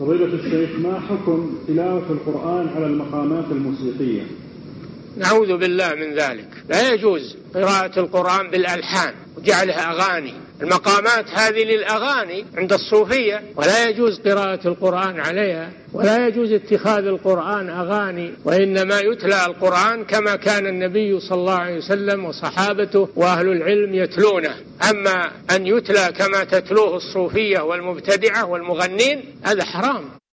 فضيلة الشيخ ما حكم تلاوة القرآن على المقامات الموسيقية؟ نعوذ بالله من ذلك. لا يجوز قراءة القرآن بالألحان وجعلها أغاني. المقامات هذه للأغاني عند الصوفية ولا يجوز قراءة القرآن عليها ولا يجوز اتخاذ القرآن أغاني وإنما يتلى القرآن كما كان النبي صلى الله عليه وسلم وصحابته وأهل العلم يتلونه. أما أن يتلى كما تتلوه الصوفية والمبتدعة والمغنين هذا حرام.